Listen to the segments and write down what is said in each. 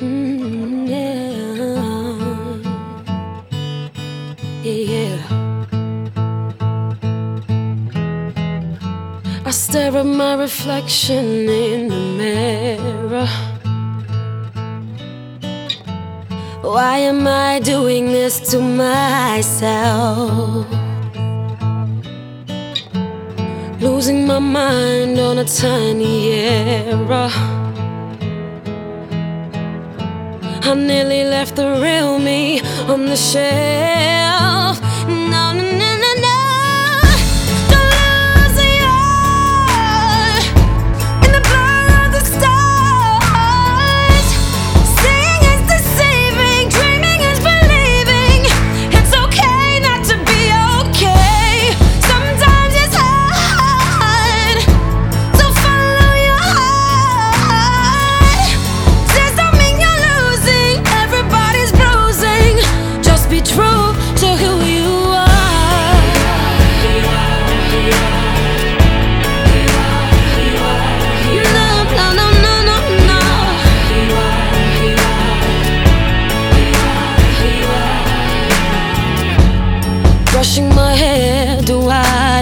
Mm, yeah. Yeah. I stare at my reflection in the mirror. Why am I doing this to myself? Losing my mind on a tiny error. I nearly left the real me on the shelf. No, no, no,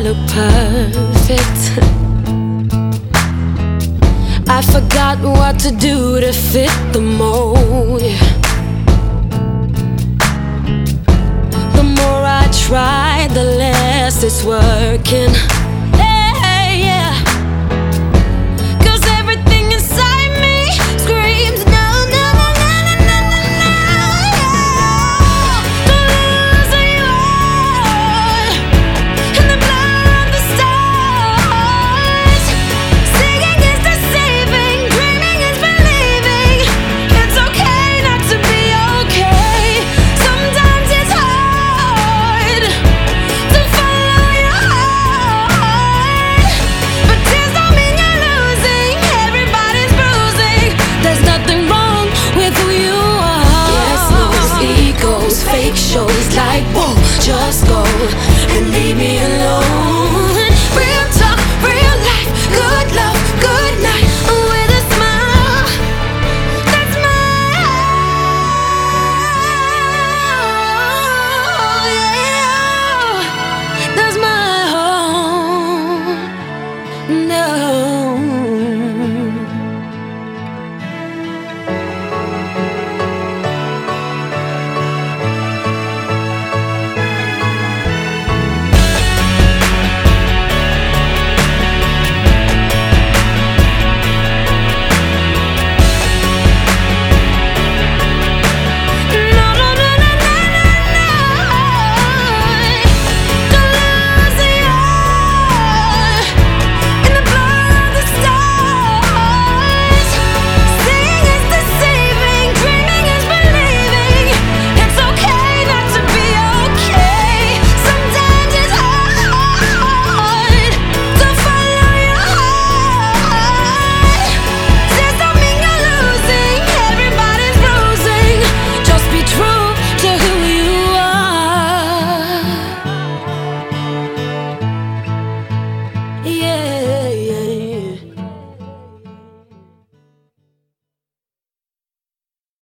look perfect? I forgot what to do to fit the mold. The more I try, the less it's working. yeah.